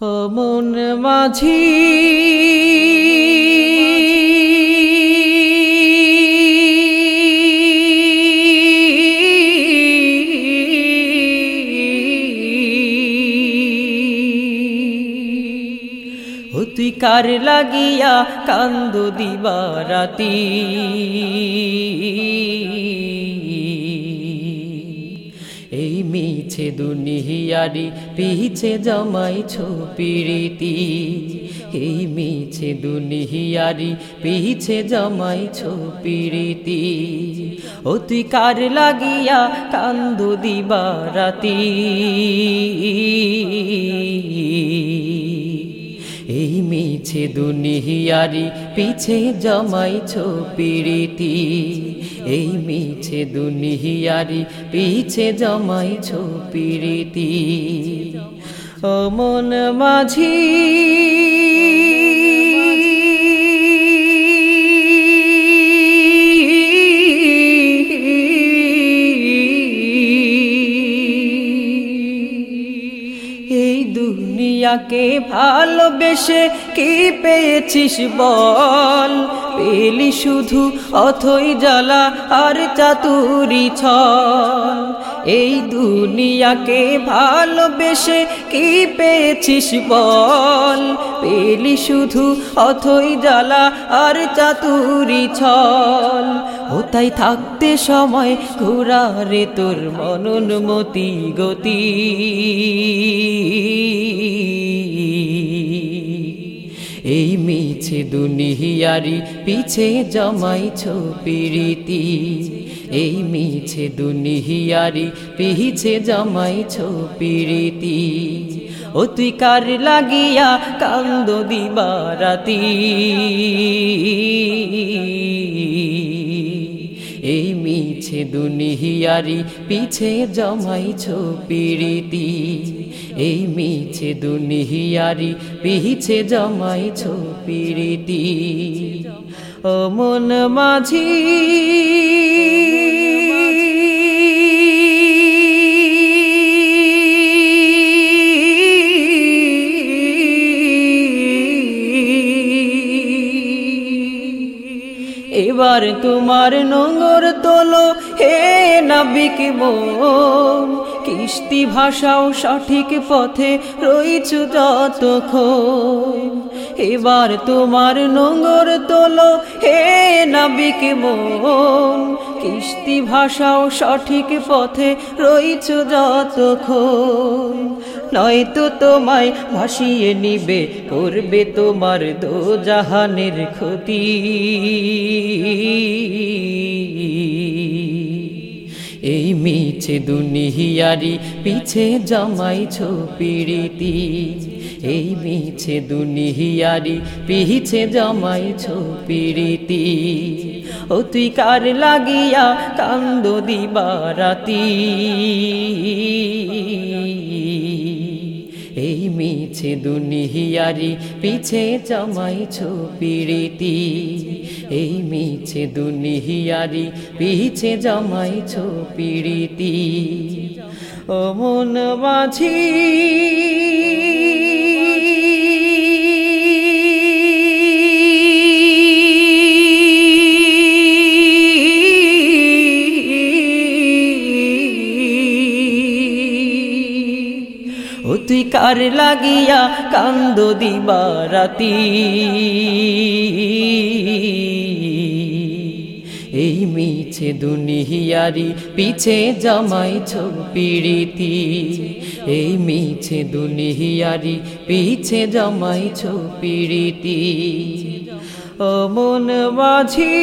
মন মাঝি। তুই কার লাগিয়া কান্দ দিবা রাতি মিছে দুনিয়ারি, পিছে জমাইছ পিরিতি এই মিছে দুনিয়ারি, পিছে জমাইছ পিরিতি তুই কার লাগিয়া কান্দু দিবা রাতি এই মিছে দুনিয়ারি, পিছে জমাইছ পিড়িতি এই মিছে দুনিয়ারি, পিছে জমাইছ পিড়িতি অমন মন মাঝি দুনিয়াকে ভালোবেসে কি পেয়েছিস বল? পেলি শুধু অথই জ্বালা আর চাতুরি ছল। এই দুনিয়াকে ভালোবেসে কি পেয়েছিস বল? পেলি শুধু অথই জ্বালা আর চাতুরি ছল। তাই থাকতে সময় ঘুরারে তোর মননমতি গতি। এই মিছে দুনিয়ারি পিছে জমাইছ পিরিতি এই মিছে দুনিয়ারি পিছে জমাইছ পিরিতি ও তুই কার লাগিয়া কান্দ দিবা মিছে দুনিয়ারি পিছে জমাইছ পিরিতি এই মিছে দুনিয়ারি পিছে জমাইছ পিরিতি ও মন মাঝি, এবার তোমার নোংর তোলো হে নাবিক মন কিস্তি ভাষাও সঠিক পথে রইছ যতক্ষণ। এবার তোমার নোংর তোলো, হে নাবিক মন কিস্তি ভাষাও সঠিক পথে রইছ যতক্ষণ। নয়তো তোমায় ভাসিয়ে নিবে, করবে তোমার দো জাহানের ক্ষতি। এই মিছে দুনিহিয়ারি পিছে জমাইছ পিড়িতি এই মিছে দুনিহিয়ারি পিছে জমাইছ পিড়িতি ও তুই কার লাগিয়া কান্দ দিবা রাতি মিছে দুনিহিয়ারি পিছে জমাইছ পিড়িতি এই মিছে দুনিহিয়ারি পিছে জমাইছ পিড়িতি ও মন মাঝি তুই কার লাগিয়া কান্দ দিবা রাতি এই মিছে দুনিয়ারি পিছে জমাইছ পিরিতি এই মিছে দুনিয়ারি পিছে জমাইছ পিরিতি ও মন মাঝি